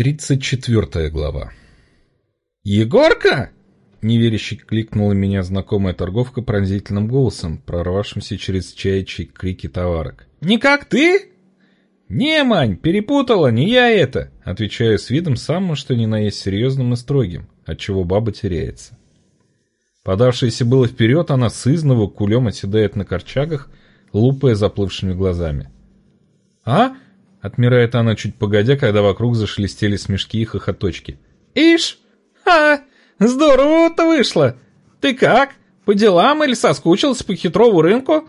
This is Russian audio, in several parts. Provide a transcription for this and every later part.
Тридцать четвертая глава. «Егорка!» — неверяще кликнула меня знакомая торговка пронзительным голосом, прорвавшимся через чаячьи крики товарок. «Не как ты?» «Не, Мань, перепутала, не я это!» — отвечаю с видом самым, что ни на есть серьезным и строгим, отчего баба теряется. Подавшаяся было вперед, она сызново кулем оседает на корчагах, лупая заплывшими глазами. «А?» Отмирает она чуть погодя, когда вокруг зашелестели смешки и хохоточки. «Ишь! Ха! Здорово-то вышло! Ты как? По делам или соскучился по хитрову рынку?»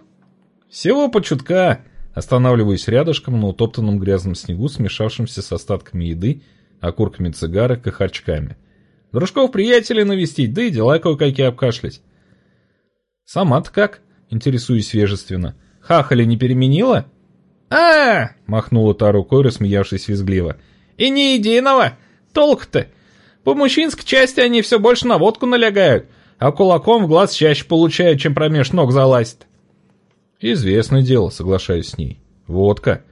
«Всего по чутка!» Останавливаюсь рядышком на утоптанном грязном снегу, смешавшемся с остатками еды, окурками цигарок и харчками. Дружков-приятелей навестить, да и дела кое-какие обкашлять. «Сама-то как?» — интересуюсь вежественно. «Хахали не переменила?» А, махнула та рукой, рассмеявшись визгливо. «И ни единого! Толк-то! По мужчинской части они все больше на водку налягают, а кулаком в глаз чаще получают, чем промеж ног залазит». «Известное дело», — соглашаюсь с ней. «Водка.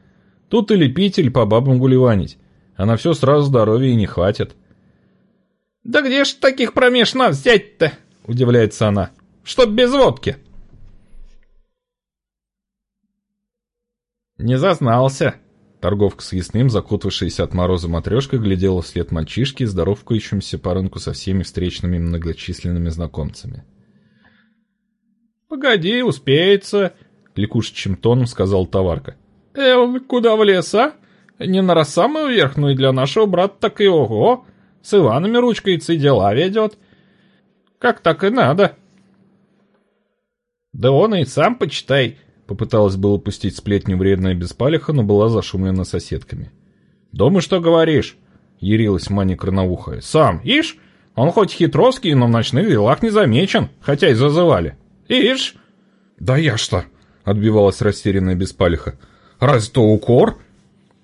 Тут или пить, или по бабам гулеванить. А на все сразу здоровья и не хватит». «Да где ж таких промеж нас взять-то?» — удивляется она. «Чтоб без водки». «Не зазнался!» Торговка с ясным, закутавшаяся от мороза матрешка, глядела вслед мальчишки, здоровкающимся по рынку со всеми встречными многочисленными знакомцами. «Погоди, успеется!» — ликушечным тоном сказал товарка. «Э, куда в лес, а? Не на самую верхнюю для нашего брата так и ого! С Иванами ручкается и дела ведет. Как так и надо!» «Да он и сам, почитай!» Попыталась было пустить сплетню вредная беспалиха, но была зашумлена соседками. «Дома что говоришь?» — ярилась Маня Корновухая. «Сам, ишь, он хоть хитровский, но в ночных делах не замечен, хотя и зазывали. Ишь!» «Да я что?» — отбивалась растерянная беспалиха. «Разве то укор?»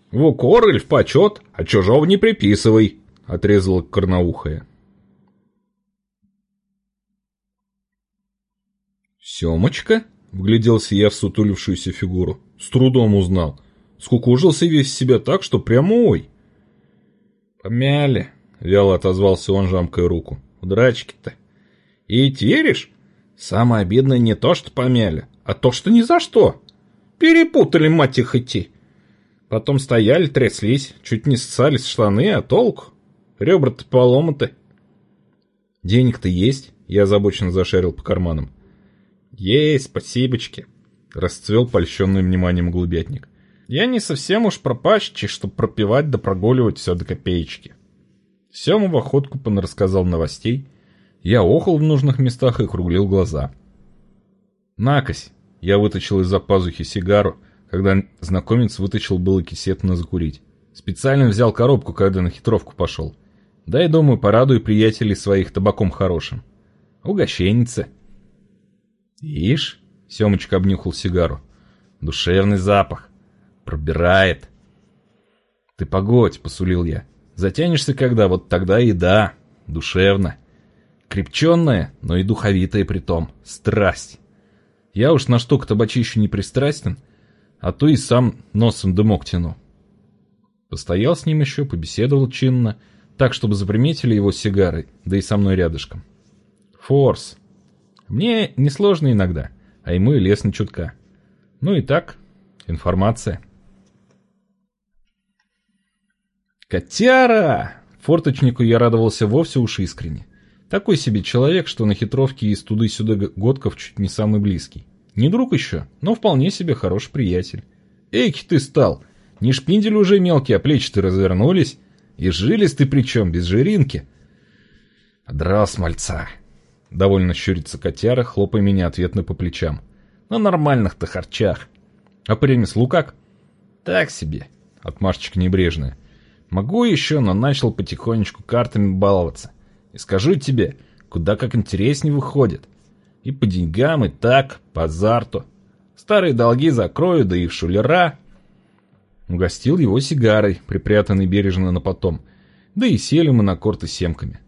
«В укор или в почет, а чужого не приписывай», — отрезала Корноухая. «Семочка?» Вгляделся я в сутулившуюся фигуру. С трудом узнал. Скукужился весь себя так, что прямо ой. «Помяли», — вяло отозвался он, жамкая руку. «В драчке-то. И веришь? Самое обидное не то, что помяли, а то, что ни за что. Перепутали, мать их, идти. Потом стояли, тряслись, чуть не ссались штаны, а толк? Ребра-то поломаты». «Денег-то есть?» — я озабоченно зашарил по карманам. «Есть, спасибочки», — расцвел польщенным вниманием голубятник. «Я не совсем уж пропащий, чтоб пропивать да прогуливать все до копеечки». Сема в охотку понарассказал новостей. Я охал в нужных местах и круглил глаза. «Накось!» — я вытащил из-за пазухи сигару, когда знакомец вытащил было кисет на закурить. Специально взял коробку, когда на хитровку пошел. Да и думаю, порадую приятелей своих табаком хорошим. Угощенница. «Ишь!» — Семочка обнюхал сигару. «Душевный запах. Пробирает». «Ты погодь!» — посулил я. «Затянешься когда, вот тогда и да. Душевно. Крепченная, но и духовитая притом. Страсть. Я уж на штуку табачищу не пристрастен, а то и сам носом дымок тяну». Постоял с ним еще, побеседовал чинно, так, чтобы заприметили его сигары, да и со мной рядышком. «Форс!» Мне несложно иногда, а ему и лестно чутка. Ну и так, информация. «Котяра!» Форточнику я радовался вовсе уж искренне. Такой себе человек, что на хитровке из туды-сюда годков чуть не самый близкий. Не друг еще, но вполне себе хороший приятель. Эйки ты стал! Не шпиндель уже мелкий, а плечи-то развернулись. И жились ты причем, без жиринки. Драл мальца. Довольно щурится котяра, хлопая меня ответно по плечам. На нормальных-то харчах. А по ремеслу как? Так себе. Отмашечка небрежная. Могу еще, но начал потихонечку картами баловаться. И скажу тебе, куда как интереснее выходит. И по деньгам, и так, по азарту. Старые долги закрою, да и в шулера. Угостил его сигарой, припрятанной бережно на потом. Да и сели мы на корты семками.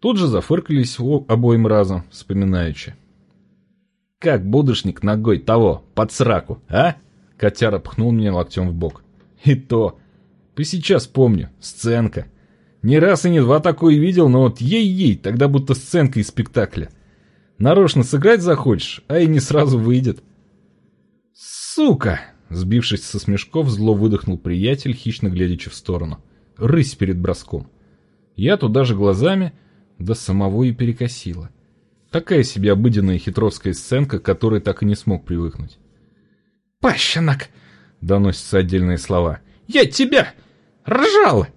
Тут же зафыркались обоим разом, вспоминаючи. «Как будушник ногой того, под сраку, а?» Котяра пхнул меня локтем в бок. «И то. По сейчас помню. Сценка. Не раз и не два такое видел, но вот ей-ей, тогда будто сценка из спектакля. Нарочно сыграть захочешь, а и не сразу выйдет. Сука! Сбившись со смешков, зло выдохнул приятель, хищно глядячи в сторону. Рысь перед броском. Я туда же глазами, до самого и перекосило. Такая себе обыденная хитровская сценка, к которой так и не смог привыкнуть. «Пащенок!» — доносятся отдельные слова. «Я тебя! Ржала!»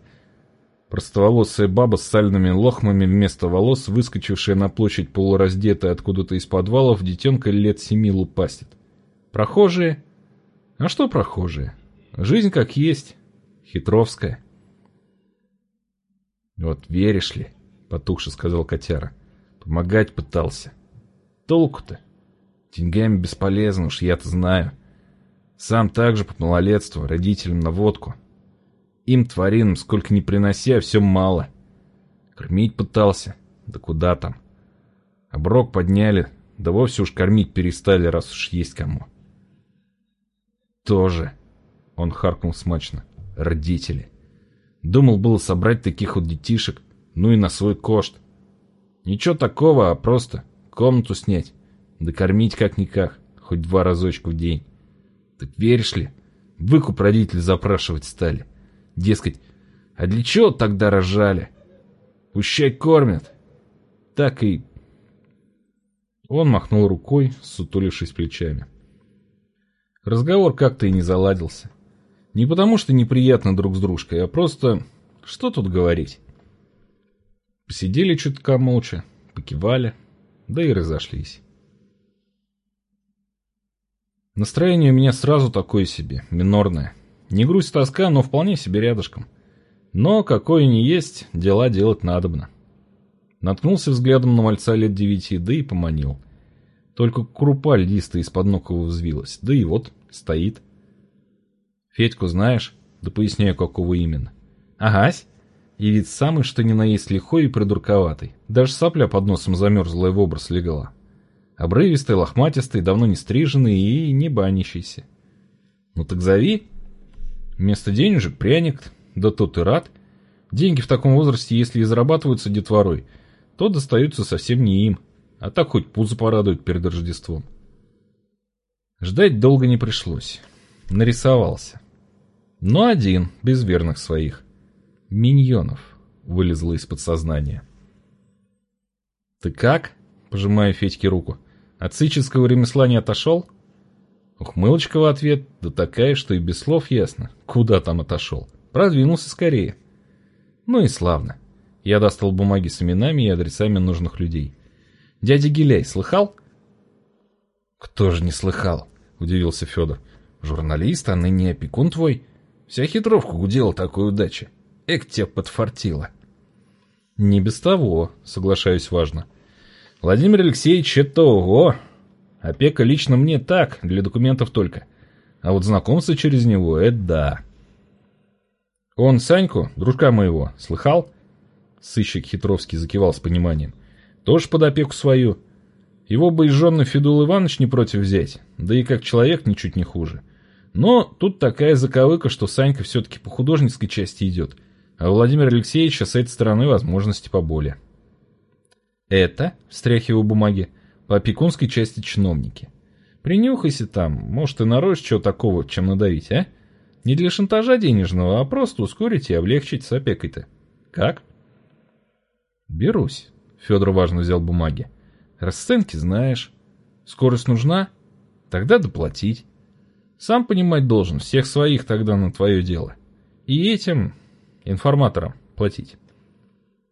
Простоволосая баба с сальными лохмами вместо волос, выскочившая на площадь полураздетая откуда-то из подвалов, детенка лет семи лупастит. Прохожие? А что прохожие? Жизнь как есть. Хитровская. Вот веришь ли, потухше сказал котяра. Помогать пытался. Толку-то? Деньгами бесполезно, уж я-то знаю. Сам также по малолетству, родителям на водку. Им, тваринам, сколько ни приноси, а все мало. Кормить пытался, да куда там. Оброк подняли, да вовсе уж кормить перестали, раз уж есть кому. Тоже, он харкнул смачно, родители. Думал было собрать таких вот детишек, ну и на свой кошт. Ничего такого, а просто комнату снять, да кормить как-никак, хоть два разочка в день. Так веришь ли, выкуп родители запрашивать стали. Дескать, а для чего тогда рожали? Пущай кормят. Так и... Он махнул рукой, сутулившись плечами. Разговор как-то и не заладился. Не потому, что неприятно друг с дружкой, а просто... Что тут говорить? Посидели чутка молча, покивали, да и разошлись. Настроение у меня сразу такое себе, минорное. Не грусть тоска, но вполне себе рядышком. Но, какое ни есть, дела делать надобно. Наткнулся взглядом на мальца лет девяти, да и поманил. Только крупа льдистая из-под ног его взвилась, да и вот, стоит. Федьку знаешь? Да поясняю, какого именно. Агась. И вид самый, что ни на есть лихой и придурковатый. Даже сопля под носом замерзла и в образ легла. Обрывистый, лохматистый, давно не стриженный и не банящийся. Ну так зови, Вместо денежек пряник, да тот и рад. Деньги в таком возрасте, если и зарабатываются детворой, то достаются совсем не им, а так хоть пузо порадует перед Рождеством. Ждать долго не пришлось. Нарисовался. Но один, без верных своих. Миньонов вылезло из подсознания. «Ты как?» — пожимая Федьке руку. «От сыческого ремесла не отошел?» Ухмылочка в ответ, да такая, что и без слов ясно, куда там отошел. Продвинулся скорее. Ну и славно. Я достал бумаги с именами и адресами нужных людей. «Дядя Гиляй, слыхал?» «Кто же не слыхал?» — удивился Федор. «Журналист, а ныне опекун твой. Вся хитровка гудела такой удачи. Эк тебя подфартило». «Не без того», — соглашаюсь важно. «Владимир Алексеевич, это ого! Опека лично мне так, для документов только. А вот знакомство через него — это да. Он Саньку, дружка моего, слыхал? Сыщик Хитровский закивал с пониманием. Тоже под опеку свою. Его бы и жены Федул Иванович не против взять, да и как человек ничуть не хуже. Но тут такая заковыка, что Санька все-таки по художницкой части идет, а Владимир Алексеевича с этой стороны возможности поболее. «Это?» — встряхиваю бумаги по опекунской части чиновники. Принюхайся там, может и нароешь чего такого, чем надавить, а? Не для шантажа денежного, а просто ускорить и облегчить с опекой-то. Как? Берусь. Федор важно взял бумаги. Расценки знаешь. Скорость нужна? Тогда доплатить. Сам понимать должен, всех своих тогда на твое дело. И этим, информаторам, платить.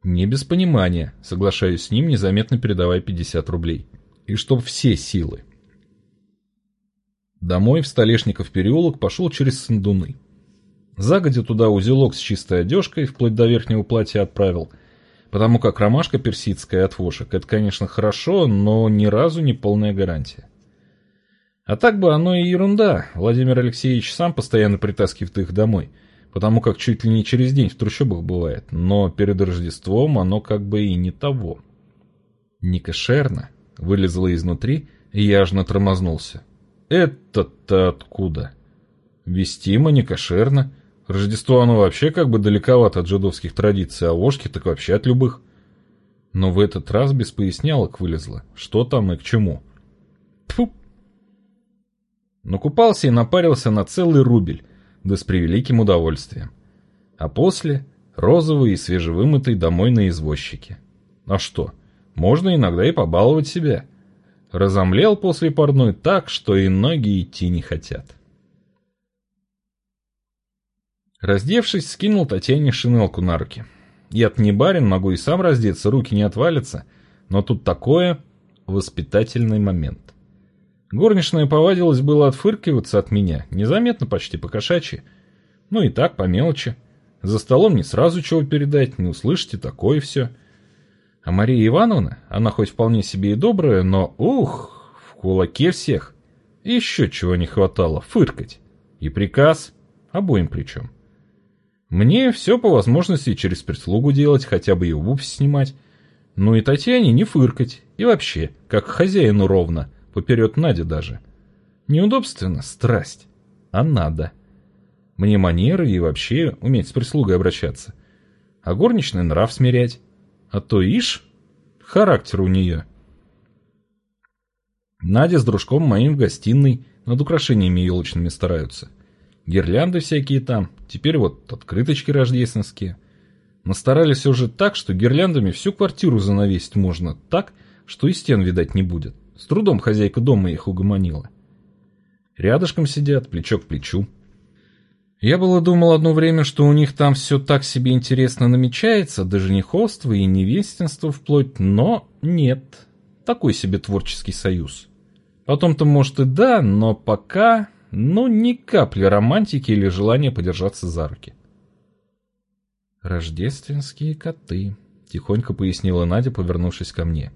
Не без понимания, соглашаюсь с ним, незаметно передавая 50 рублей и чтоб все силы. Домой в Столешников переулок пошел через Сандуны. Загодя туда узелок с чистой одежкой, вплоть до верхнего платья отправил, потому как ромашка персидская от вошек, это, конечно, хорошо, но ни разу не полная гарантия. А так бы оно и ерунда, Владимир Алексеевич сам постоянно притаскивает их домой, потому как чуть ли не через день в трущобах бывает, но перед Рождеством оно как бы и не того. Не кошерно, вылезла изнутри, и я аж натормознулся. «Это-то откуда?» «Вестимо, не кошерно. Рождество оно вообще как бы далековато от жидовских традиций, а ложки так вообще от любых. Но в этот раз без пояснялок вылезло, что там и к чему. Тьфу! Накупался и напарился на целый рубль, да с превеликим удовольствием. А после розовый и свежевымытый домой на извозчике. А что, можно иногда и побаловать себя. Разомлел после парной так, что и ноги идти не хотят. Раздевшись, скинул Татьяне шинелку на руки. Я не барин, могу и сам раздеться, руки не отвалятся, но тут такое воспитательный момент. Горничная повадилась было отфыркиваться от меня, незаметно почти по-кошачьи. Ну и так, по мелочи. За столом не сразу чего передать, не услышите, такое все. А Мария Ивановна, она хоть вполне себе и добрая, но, ух, в кулаке всех. Еще чего не хватало, фыркать. И приказ, обоим причем. Мне все по возможности через прислугу делать, хотя бы и обувь снимать. Ну и Татьяне не фыркать. И вообще, как хозяину ровно, поперед Наде даже. Неудобственно, страсть. А надо. Мне манеры и вообще уметь с прислугой обращаться. А горничный нрав смирять. А то ишь, характер у нее. Надя с дружком моим в гостиной над украшениями елочными стараются. Гирлянды всякие там, теперь вот открыточки рождественские. Настарались уже так, что гирляндами всю квартиру занавесить можно так, что и стен видать не будет. С трудом хозяйка дома их угомонила. Рядышком сидят, плечо к плечу. Я было думал одно время, что у них там все так себе интересно намечается, до жениховства и невестинства вплоть, но нет. Такой себе творческий союз. Потом-то, может, и да, но пока но ни капли романтики или желания подержаться за руки. «Рождественские коты», — тихонько пояснила Надя, повернувшись ко мне.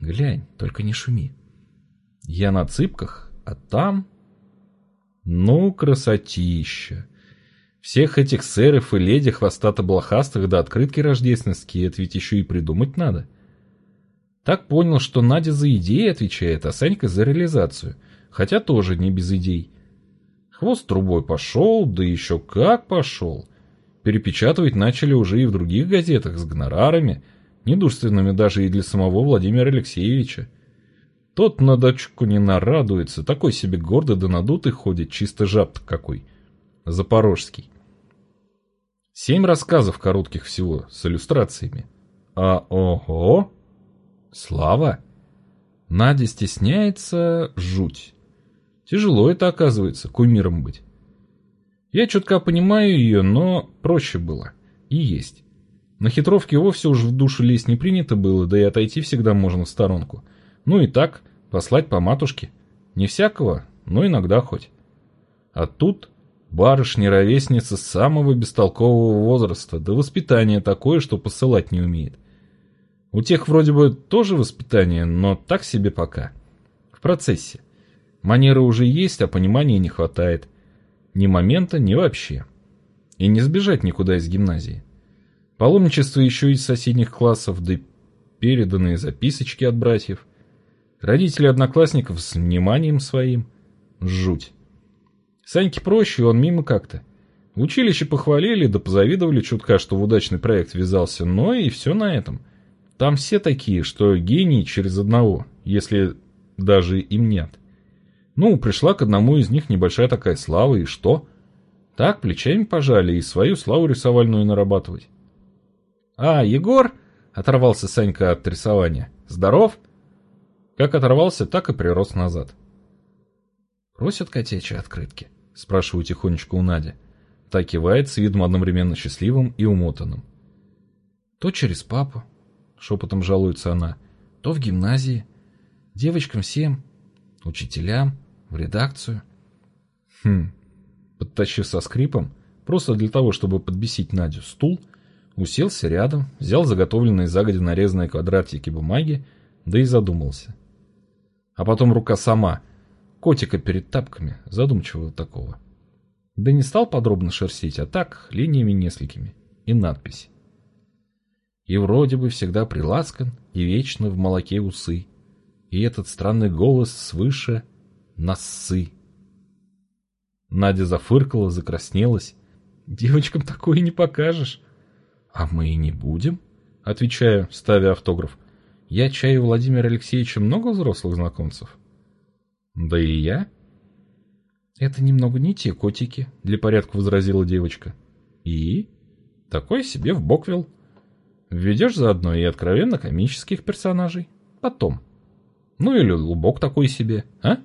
«Глянь, только не шуми». Я на цыпках, а там... Ну, красотища! Всех этих сэров и леди хвостато-блохастых до открытки рождественские, это ведь еще и придумать надо. Так понял, что Надя за идеи отвечает, а Санька за реализацию, хотя тоже не без идей. Хвост трубой пошел, да еще как пошел. Перепечатывать начали уже и в других газетах с гонорарами, недурственными даже и для самого Владимира Алексеевича. Тот на дочку не нарадуется, такой себе гордый да надутый ходит, чисто жаб какой. Запорожский. Семь рассказов коротких всего, с иллюстрациями. А ого! Слава! Надя стесняется жуть. Тяжело это, оказывается, кумиром быть. Я чутка понимаю ее, но проще было. И есть. На хитровке вовсе уж в душу лезть не принято было, да и отойти всегда можно в сторонку. Ну и так, послать по матушке. Не всякого, но иногда хоть. А тут барышня-ровесница самого бестолкового возраста, да воспитание такое, что посылать не умеет. У тех вроде бы тоже воспитание, но так себе пока. В процессе. Манеры уже есть, а понимания не хватает. Ни момента, ни вообще. И не сбежать никуда из гимназии. Паломничество еще из соседних классов, да переданные записочки от братьев. Родители одноклассников с вниманием своим. Жуть. Саньке проще, он мимо как-то. Училище похвалили, да позавидовали чутка, что в удачный проект ввязался, но и все на этом. Там все такие, что гении через одного, если даже им нет. Ну, пришла к одному из них небольшая такая слава, и что? Так, плечами пожали и свою славу рисовальную нарабатывать. «А, Егор?» — оторвался Санька от рисования. «Здоров?» Как оторвался, так и прирос назад. «Просят котячьи открытки?» — спрашиваю тихонечко у Нади. Та кивает с видом одновременно счастливым и умотанным. «То через папу», — шепотом жалуется она, — «то в гимназии. Девочкам всем, учителям, в редакцию. Хм. Подтащив со скрипом, просто для того, чтобы подбесить Надю, стул, уселся рядом, взял заготовленные загодя нарезанные квадратики бумаги, да и задумался. А потом рука сама, котика перед тапками, задумчивого такого. Да не стал подробно шерстить, а так, линиями несколькими. И надпись. И вроде бы всегда приласкан, и вечно в молоке усы. И этот странный голос свыше — Носы. Надя зафыркала, закраснелась. Девочкам такое не покажешь. А мы и не будем, отвечаю, ставя автограф. Я чаю Владимира Алексеевича много взрослых знакомцев. Да и я. Это немного не те котики, для порядка возразила девочка. И? Такой себе в Боквилл. Введешь заодно и откровенно комических персонажей. Потом. Ну или лубок такой себе, а?